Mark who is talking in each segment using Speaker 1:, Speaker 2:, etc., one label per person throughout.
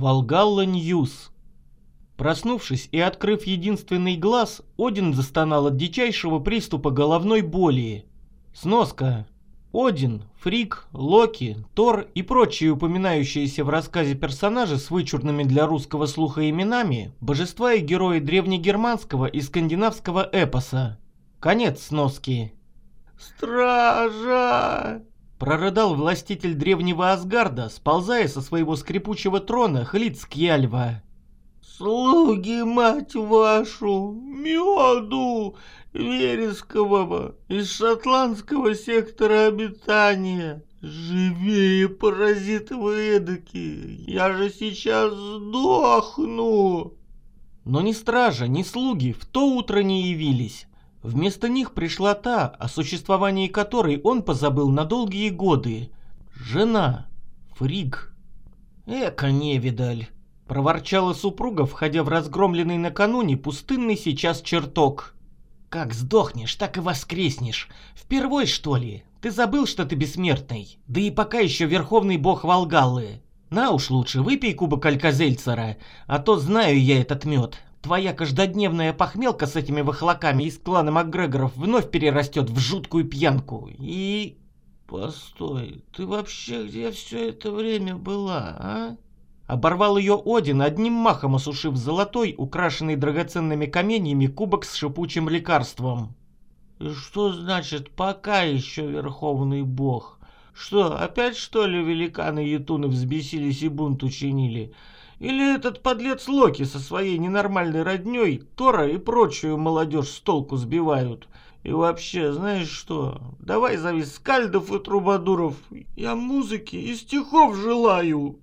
Speaker 1: Валгалла News. Проснувшись и открыв единственный глаз, Один застонал от дичайшего приступа головной боли. Сноска. Один, Фрик, Локи, Тор и прочие упоминающиеся в рассказе персонажи с вычурными для русского слуха именами, божества и герои древнегерманского и скандинавского эпоса. Конец сноски.
Speaker 2: «Стража!»
Speaker 1: Прорыдал властитель древнего Асгарда, сползая со своего скрипучего трона Хлицкьяльва.
Speaker 2: «Слуги, мать вашу, меду верескового из шотландского сектора обитания! Живее, паразиты вы эдакие, я же сейчас сдохну!»
Speaker 1: Но ни стража, ни слуги в то утро не явились. Вместо них пришла та, о существовании которой он позабыл на долгие годы. Жена. Фриг. Эка невидаль. Проворчала супруга, входя в разгромленный накануне пустынный сейчас чертог. «Как сдохнешь, так и воскреснешь. Впервой, что ли? Ты забыл, что ты бессмертный? Да и пока еще верховный бог Волгаллы. На уж лучше, выпей кубок Альказельцера, а то знаю я этот мед. Твоя каждодневная похмелка с этими выхлоками из клана Макгрегоров вновь перерастет в жуткую пьянку. И...
Speaker 2: Постой, ты вообще где все это время была, а?
Speaker 1: Оборвал ее Один, одним махом осушив золотой, украшенный драгоценными каменьями кубок с шипучим лекарством.
Speaker 2: И что значит «пока еще верховный бог»? Что, опять что ли великаны-ятуны взбесились и бунт учинили? Или этот подлец Локи со своей ненормальной родней Тора и прочую молодежь с толку сбивают? И вообще, знаешь что, давай зови скальдов и трубадуров. Я музыки и стихов желаю.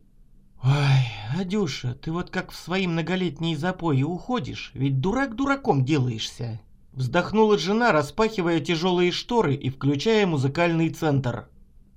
Speaker 1: Ой, Адюша, ты вот как в свои многолетние запои уходишь, ведь дурак дураком делаешься. Вздохнула жена, распахивая тяжелые шторы и включая музыкальный центр.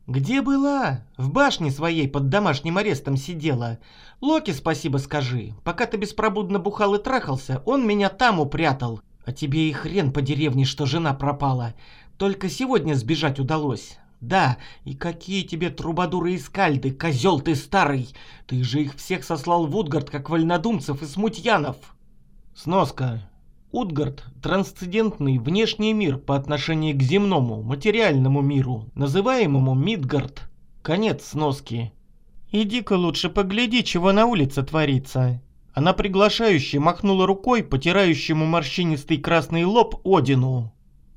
Speaker 1: «Где была? В башне своей под домашним арестом сидела. Локи спасибо скажи. Пока ты беспробудно бухал и трахался, он меня там упрятал. А тебе и хрен по деревне, что жена пропала. Только сегодня сбежать удалось. Да, и какие тебе трубадуры и скальды, козел ты старый! Ты же их всех сослал в Утгард, как вольнодумцев и смутьянов!» Сноска. Утгард – трансцендентный внешний мир по отношению к земному, материальному миру, называемому Мидгард. Конец сноски. «Иди-ка лучше погляди, чего на улице творится». Она приглашающе махнула рукой, потирающему морщинистый красный лоб Одину.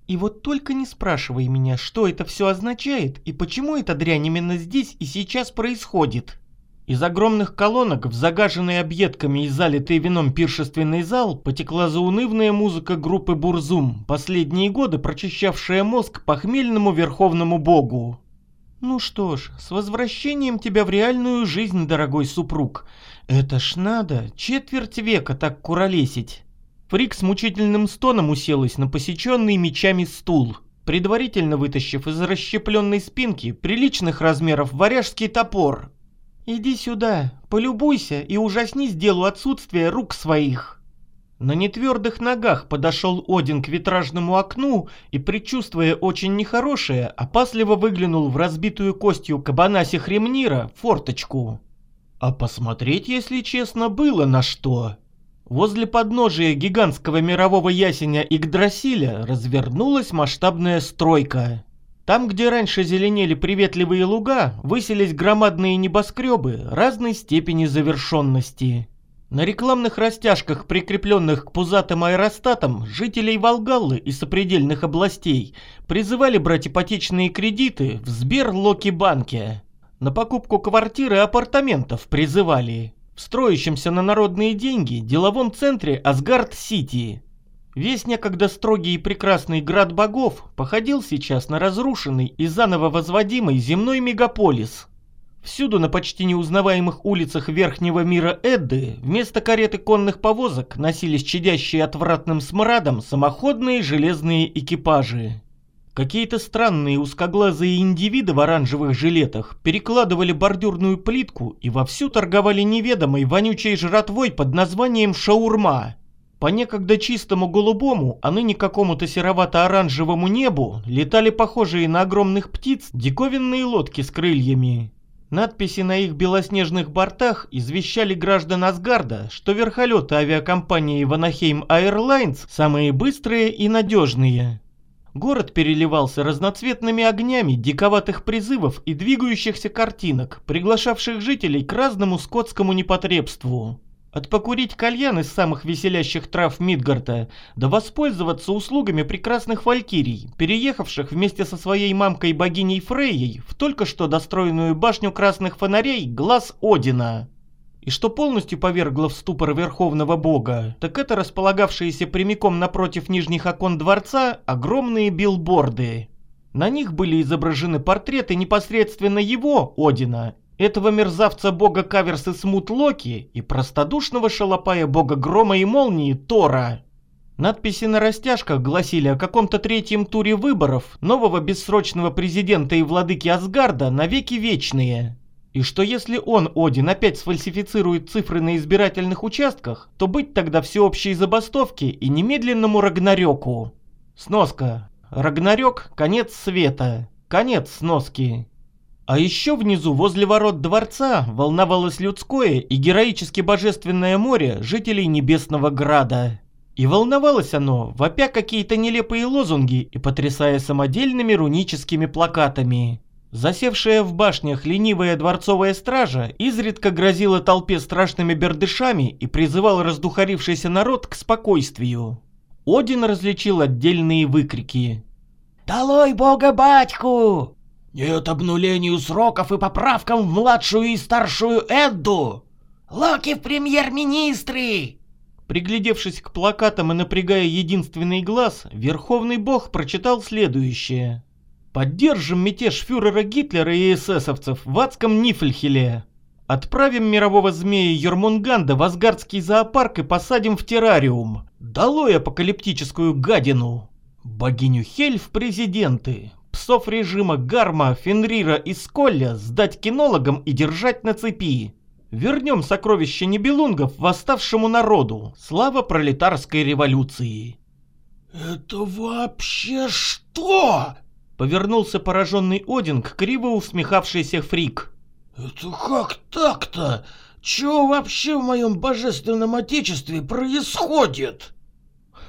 Speaker 1: «И вот только не спрашивай меня, что это все означает и почему эта дрянь именно здесь и сейчас происходит». Из огромных колонок в загаженный объедками и залитый вином пиршественный зал потекла заунывная музыка группы «Бурзум», последние годы прочищавшая мозг похмельному верховному богу. «Ну что ж, с возвращением тебя в реальную жизнь, дорогой супруг. Это ж надо, четверть века так куролесить». Фрик с мучительным стоном уселась на посеченный мечами стул, предварительно вытащив из расщепленной спинки приличных размеров варяжский топор, «Иди сюда, полюбуйся и ужаснись делу отсутствия рук своих». На нетвердых ногах подошел Один к витражному окну и, предчувствуя очень нехорошее, опасливо выглянул в разбитую костью кабана Сехремнира форточку. А посмотреть, если честно, было на что. Возле подножия гигантского мирового ясеня Игдрасиля развернулась масштабная стройка. Там, где раньше зеленели приветливые луга, высились громадные небоскребы разной степени завершенности. На рекламных растяжках, прикрепленных к пузатым аэростатам, жителей Волгаллы и сопредельных областей призывали брать ипотечные кредиты в Сбер-Локи-банке. На покупку квартиры и апартаментов призывали. В строящемся на народные деньги деловом центре Асгард-Сити. Весь некогда строгий и прекрасный град богов походил сейчас на разрушенный и заново возводимый земной мегаполис. Всюду на почти неузнаваемых улицах верхнего мира Эдды вместо кареты конных повозок носились чадящие отвратным смрадом самоходные железные экипажи. Какие-то странные узкоглазые индивиды в оранжевых жилетах перекладывали бордюрную плитку и вовсю торговали неведомой вонючей жратвой под названием шаурма – по некогда чистому голубому, а ныне какому-то серовато-оранжевому небу летали похожие на огромных птиц диковинные лодки с крыльями. Надписи на их белоснежных бортах извещали граждан Асгарда, что верхолеты авиакомпании Ванахейм Airlines самые быстрые и надежные. Город переливался разноцветными огнями диковатых призывов и двигающихся картинок, приглашавших жителей к разному скотскому непотребству. От покурить кальян из самых веселящих трав Мидгарта до воспользоваться услугами прекрасных валькирий, переехавших вместе со своей мамкой богиней Фрейей в только что достроенную башню красных фонарей Глаз Одина. И что полностью повергло в ступор Верховного Бога, так это располагавшиеся прямиком напротив нижних окон дворца огромные билборды. На них были изображены портреты непосредственно его, Одина, этого мерзавца бога Каверсы Смут Локи и простодушного шалопая бога Грома и Молнии Тора. Надписи на растяжках гласили о каком-то третьем туре выборов нового бессрочного президента и владыки Асгарда навеки вечные. И что если он, Один, опять сфальсифицирует цифры на избирательных участках, то быть тогда всеобщей забастовке и немедленному Рагнарёку. Сноска. Рагнарёк – конец света. Конец сноски. А еще внизу, возле ворот дворца, волновалось людское и героически божественное море жителей Небесного Града. И волновалось оно, вопя какие-то нелепые лозунги и потрясая самодельными руническими плакатами. Засевшая в башнях ленивая дворцовая стража изредка грозила толпе страшными бердышами и призывала раздухарившийся народ к спокойствию. Один различил отдельные выкрики.
Speaker 2: «Долой бога-батьку! Нет обнулению сроков и поправкам в младшую и старшую Эдду! Локи в премьер-министры!»
Speaker 1: Приглядевшись к плакатам и напрягая единственный глаз, Верховный Бог прочитал следующее. Поддержим мятеж фюрера Гитлера и эсэсовцев в адском Нифльхеле. Отправим мирового змея Ермунганда в Асгардский зоопарк и посадим в террариум. Долой апокалиптическую гадину. Богиню Хель в президенты. Псов режима Гарма, Фенрира и Сколля сдать кинологам и держать на цепи. Вернем сокровища Небелунгов восставшему народу. Слава пролетарской революции.
Speaker 2: «Это вообще что?»
Speaker 1: Повернулся пораженный Один к криво усмехавшийся Фрик.
Speaker 2: «Это как так-то? Чего вообще в моем божественном отечестве происходит?»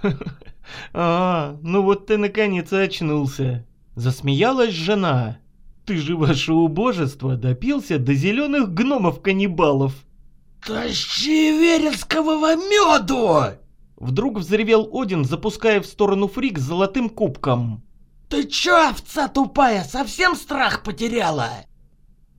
Speaker 1: «А, ну вот ты наконец очнулся!» Засмеялась жена. «Ты же ваше убожество допился до зеленых гномов-каннибалов!»
Speaker 2: «Тащи верескового меду!»
Speaker 1: Вдруг взревел Один, запуская в сторону Фрик с золотым кубком.
Speaker 2: «Ты чё, овца тупая, совсем страх потеряла?»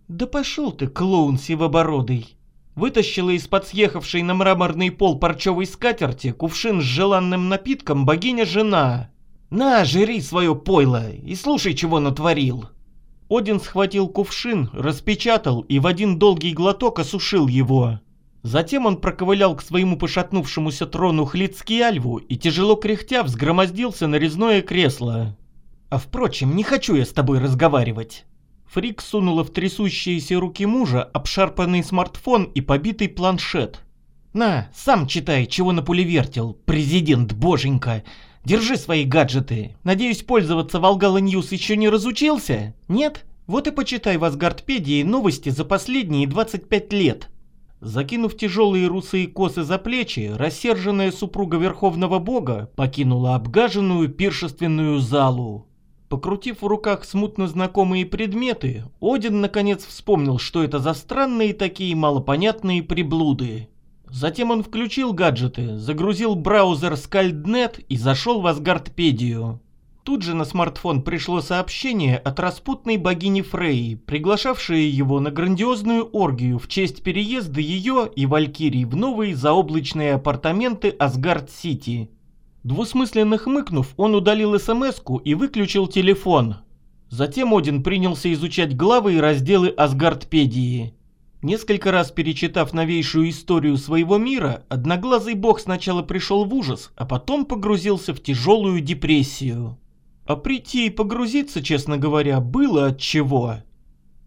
Speaker 1: «Да пошел ты, клоун сивобородый!» Вытащила из-под съехавшей на мраморный пол парчевой скатерти кувшин с желанным напитком богиня-жена. «На, жри свое пойло и слушай, чего натворил!» Один схватил кувшин, распечатал и в один долгий глоток осушил его. Затем он проковылял к своему пошатнувшемуся трону Хлицкиальву и тяжело кряхтя взгромоздился на резное кресло. А впрочем, не хочу я с тобой разговаривать. Фригг сунула в трясущиеся руки мужа обшарпанный смартфон и побитый планшет. На, сам читай, чего навертел, президент боженька. Держи свои гаджеты. Надеюсь, пользоваться Валгалла Ньюс еще не разучился? Нет? Вот и почитай в Асгардпедии новости за последние 25 лет. Закинув тяжелые русые косы за плечи, рассерженная супруга Верховного Бога покинула обгаженную пиршественную залу. Покрутив в руках смутно знакомые предметы, Один наконец вспомнил, что это за странные такие малопонятные приблуды. Затем он включил гаджеты, загрузил браузер Scaldnet и зашел в Асгардпедию. Тут же на смартфон пришло сообщение от распутной богини Фрей, приглашавшей его на грандиозную оргию в честь переезда ее и Валькирий в новые заоблачные апартаменты Асгард-Сити. Двусмысленно хмыкнув, он удалил смс и выключил телефон. Затем Один принялся изучать главы и разделы Асгардпедии. Несколько раз перечитав новейшую историю своего мира, Одноглазый Бог сначала пришел в ужас, а потом погрузился в тяжелую депрессию. А прийти и погрузиться, честно говоря, было от чего.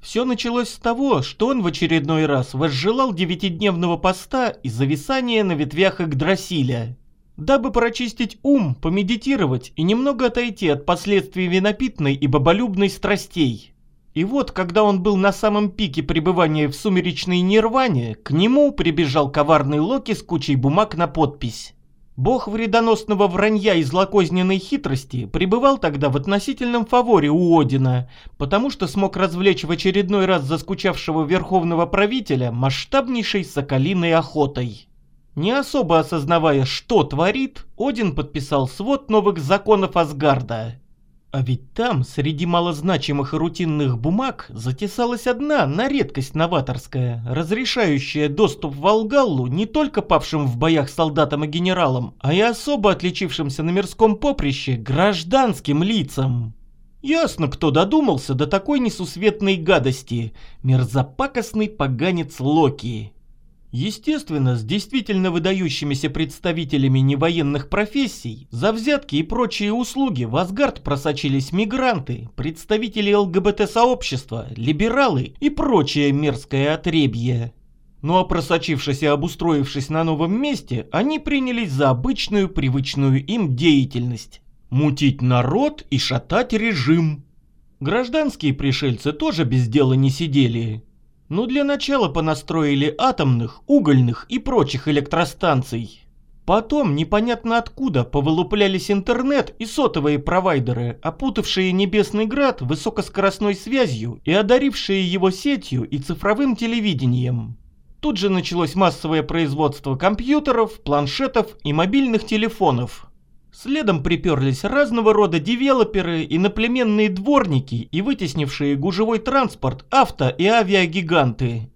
Speaker 1: Все началось с того, что он в очередной раз возжелал девятидневного поста и зависания на ветвях Игдрасиля дабы прочистить ум, помедитировать и немного отойти от последствий винопитной и боболюбной страстей. И вот, когда он был на самом пике пребывания в сумеречной нирване, к нему прибежал коварный Локи с кучей бумаг на подпись. Бог вредоносного вранья и злокозненной хитрости пребывал тогда в относительном фаворе у Одина, потому что смог развлечь в очередной раз заскучавшего верховного правителя масштабнейшей соколиной охотой. Не особо осознавая, что творит, Один подписал свод новых законов Асгарда – а ведь там, среди малозначимых и рутинных бумаг, затесалась одна, на редкость новаторская, разрешающая доступ в Алгаллу не только павшим в боях солдатам и генералам, а и особо отличившимся на мирском поприще гражданским лицам. Ясно, кто додумался до такой несусветной гадости. Мерзопакостный поганец Локи. Естественно, с действительно выдающимися представителями невоенных профессий за взятки и прочие услуги в Асгард просочились мигранты, представители ЛГБТ-сообщества, либералы и прочее мерзкое отребье. Ну а просочившись и обустроившись на новом месте, они принялись за обычную привычную им деятельность. Мутить народ и шатать режим. Гражданские пришельцы тоже без дела не сидели. Ну для начала понастроили атомных, угольных и прочих электростанций. Потом непонятно откуда повылуплялись интернет и сотовые провайдеры, опутавшие Небесный Град высокоскоростной связью и одарившие его сетью и цифровым телевидением. Тут же началось массовое производство компьютеров, планшетов и мобильных телефонов. Следом приперлись разного рода девелоперы, иноплеменные дворники и вытеснившие гужевой транспорт авто и авиагиганты.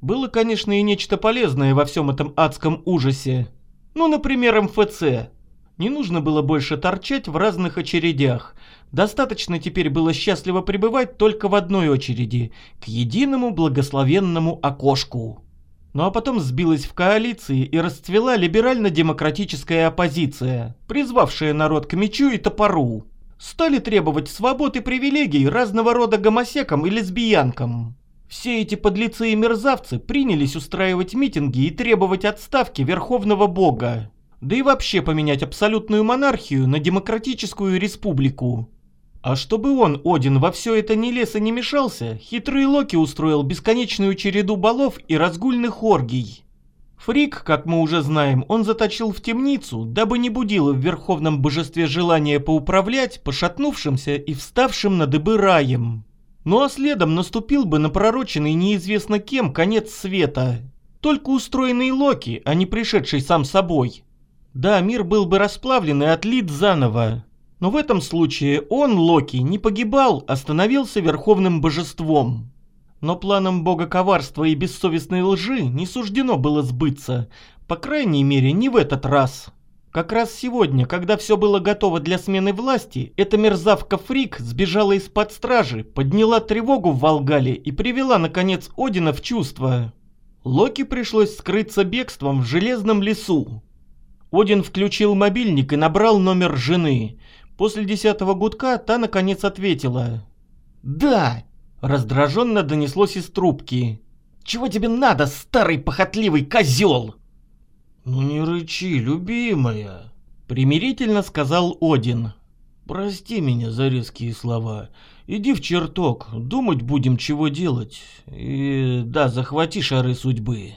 Speaker 1: Было, конечно, и нечто полезное во всем этом адском ужасе. Ну, например, МФЦ. Не нужно было больше торчать в разных очередях. Достаточно теперь было счастливо пребывать только в одной очереди, к единому благословенному окошку. Ну а потом сбилась в коалиции и расцвела либерально-демократическая оппозиция, призвавшая народ к мечу и топору. Стали требовать свобод и привилегий разного рода гомосекам и лесбиянкам. Все эти подлецы и мерзавцы принялись устраивать митинги и требовать отставки Верховного Бога. Да и вообще поменять абсолютную монархию на демократическую республику. А чтобы он, Один, во все это не лез и не мешался, хитрый Локи устроил бесконечную череду балов и разгульных оргий. Фрик, как мы уже знаем, он заточил в темницу, дабы не будило в верховном божестве желание поуправлять пошатнувшимся и вставшим на дыбы раем. Ну а следом наступил бы на пророченный неизвестно кем конец света. Только устроенный Локи, а не пришедший сам собой. Да, мир был бы расплавлен и отлит заново, но в этом случае он, Локи, не погибал, а становился верховным божеством. Но планам бога коварства и бессовестной лжи не суждено было сбыться, по крайней мере не в этот раз. Как раз сегодня, когда все было готово для смены власти, эта мерзавка Фрик сбежала из-под стражи, подняла тревогу в Волгале и привела, наконец, Одина в чувство. Локи пришлось скрыться бегством в Железном лесу. Один включил мобильник и набрал номер жены. После десятого гудка та наконец ответила. «Да!» – раздраженно донеслось из трубки. «Чего тебе надо, старый похотливый козел?»
Speaker 2: «Ну не рычи, любимая!»
Speaker 1: – примирительно сказал Один.
Speaker 2: «Прости меня за резкие слова. Иди в чертог, думать будем, чего делать. И да, захвати шары судьбы».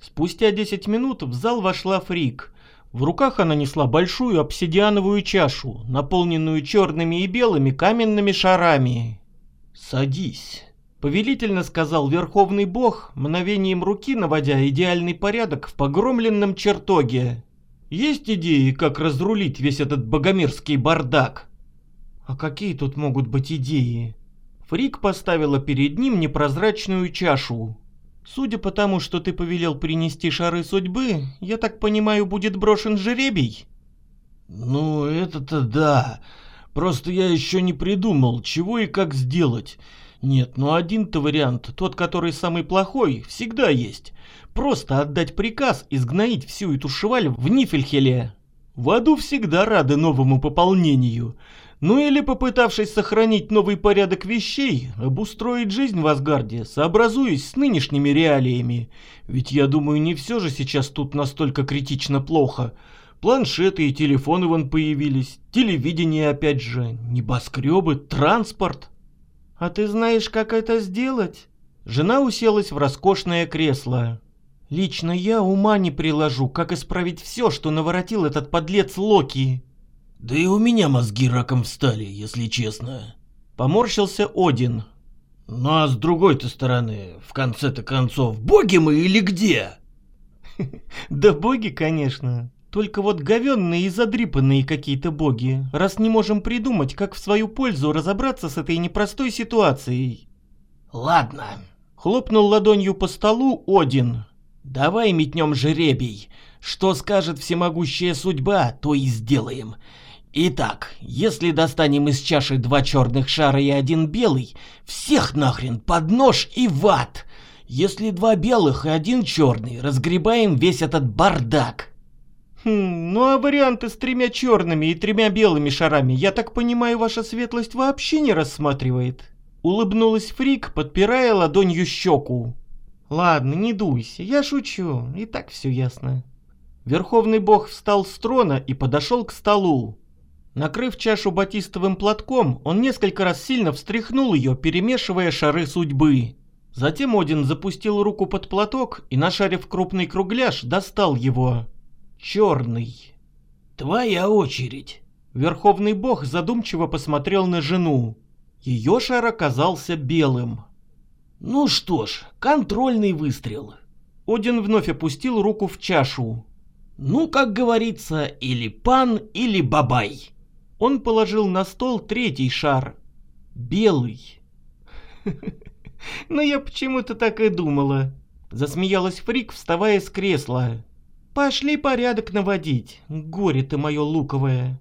Speaker 1: Спустя десять минут в зал вошла Фрик – в руках она несла большую обсидиановую чашу, наполненную черными и белыми каменными шарами. «Садись», — повелительно сказал Верховный Бог, мгновением руки наводя идеальный порядок в погромленном чертоге. «Есть идеи, как разрулить весь этот богомерзкий бардак?» «А какие тут могут быть идеи?» Фрик поставила перед ним непрозрачную чашу. Судя по тому, что ты повелел принести шары судьбы, я так понимаю, будет брошен жеребий?
Speaker 2: Ну, это-то да. Просто я еще не придумал, чего и как сделать. Нет, ну один-то вариант, тот, который самый плохой, всегда есть. Просто отдать приказ изгноить всю эту шваль в Нифельхеле. В аду всегда рады новому пополнению. Ну или попытавшись сохранить новый порядок вещей, обустроить жизнь в Асгарде, сообразуясь с нынешними реалиями. Ведь я думаю, не все же сейчас тут настолько критично плохо. Планшеты и телефоны вон появились, телевидение опять же, небоскребы, транспорт.
Speaker 1: А ты знаешь, как это сделать? Жена уселась в роскошное кресло. Лично я ума не приложу, как исправить все, что наворотил этот подлец Локи.
Speaker 2: Да и у меня мозги раком встали, если честно.
Speaker 1: Поморщился Один.
Speaker 2: Ну а с другой-то стороны, в конце-то концов, боги мы или где?
Speaker 1: Да боги, конечно. Только вот говенные и задрипанные какие-то боги, раз не можем придумать, как в свою пользу разобраться с этой непростой ситуацией.
Speaker 2: Ладно.
Speaker 1: Хлопнул ладонью по столу Один. Давай метнем жеребий. Что скажет всемогущая судьба, то и сделаем. Итак, если достанем из чаши два черных шара и один белый, всех нахрен под нож и в ад. Если два белых и один черный, разгребаем весь этот бардак. Хм, ну а варианты с тремя черными и тремя белыми шарами, я так понимаю, ваша светлость вообще не рассматривает? Улыбнулась Фрик, подпирая ладонью щеку. Ладно, не дуйся, я шучу, и так все ясно. Верховный бог встал с трона и подошел к столу. Накрыв чашу батистовым платком, он несколько раз сильно встряхнул ее, перемешивая шары судьбы. Затем Один запустил руку под платок и, нашарив крупный кругляш, достал его. Черный.
Speaker 2: «Твоя очередь!»
Speaker 1: Верховный бог задумчиво посмотрел на жену. Ее шар оказался белым.
Speaker 2: «Ну что ж, контрольный выстрел!»
Speaker 1: Один вновь опустил руку в чашу.
Speaker 2: «Ну, как говорится, или пан, или бабай!»
Speaker 1: Он положил на стол третий шар. Белый. Но я почему-то так и думала. Засмеялась Фрик, вставая с кресла. Пошли порядок наводить, горе ты мое луковое.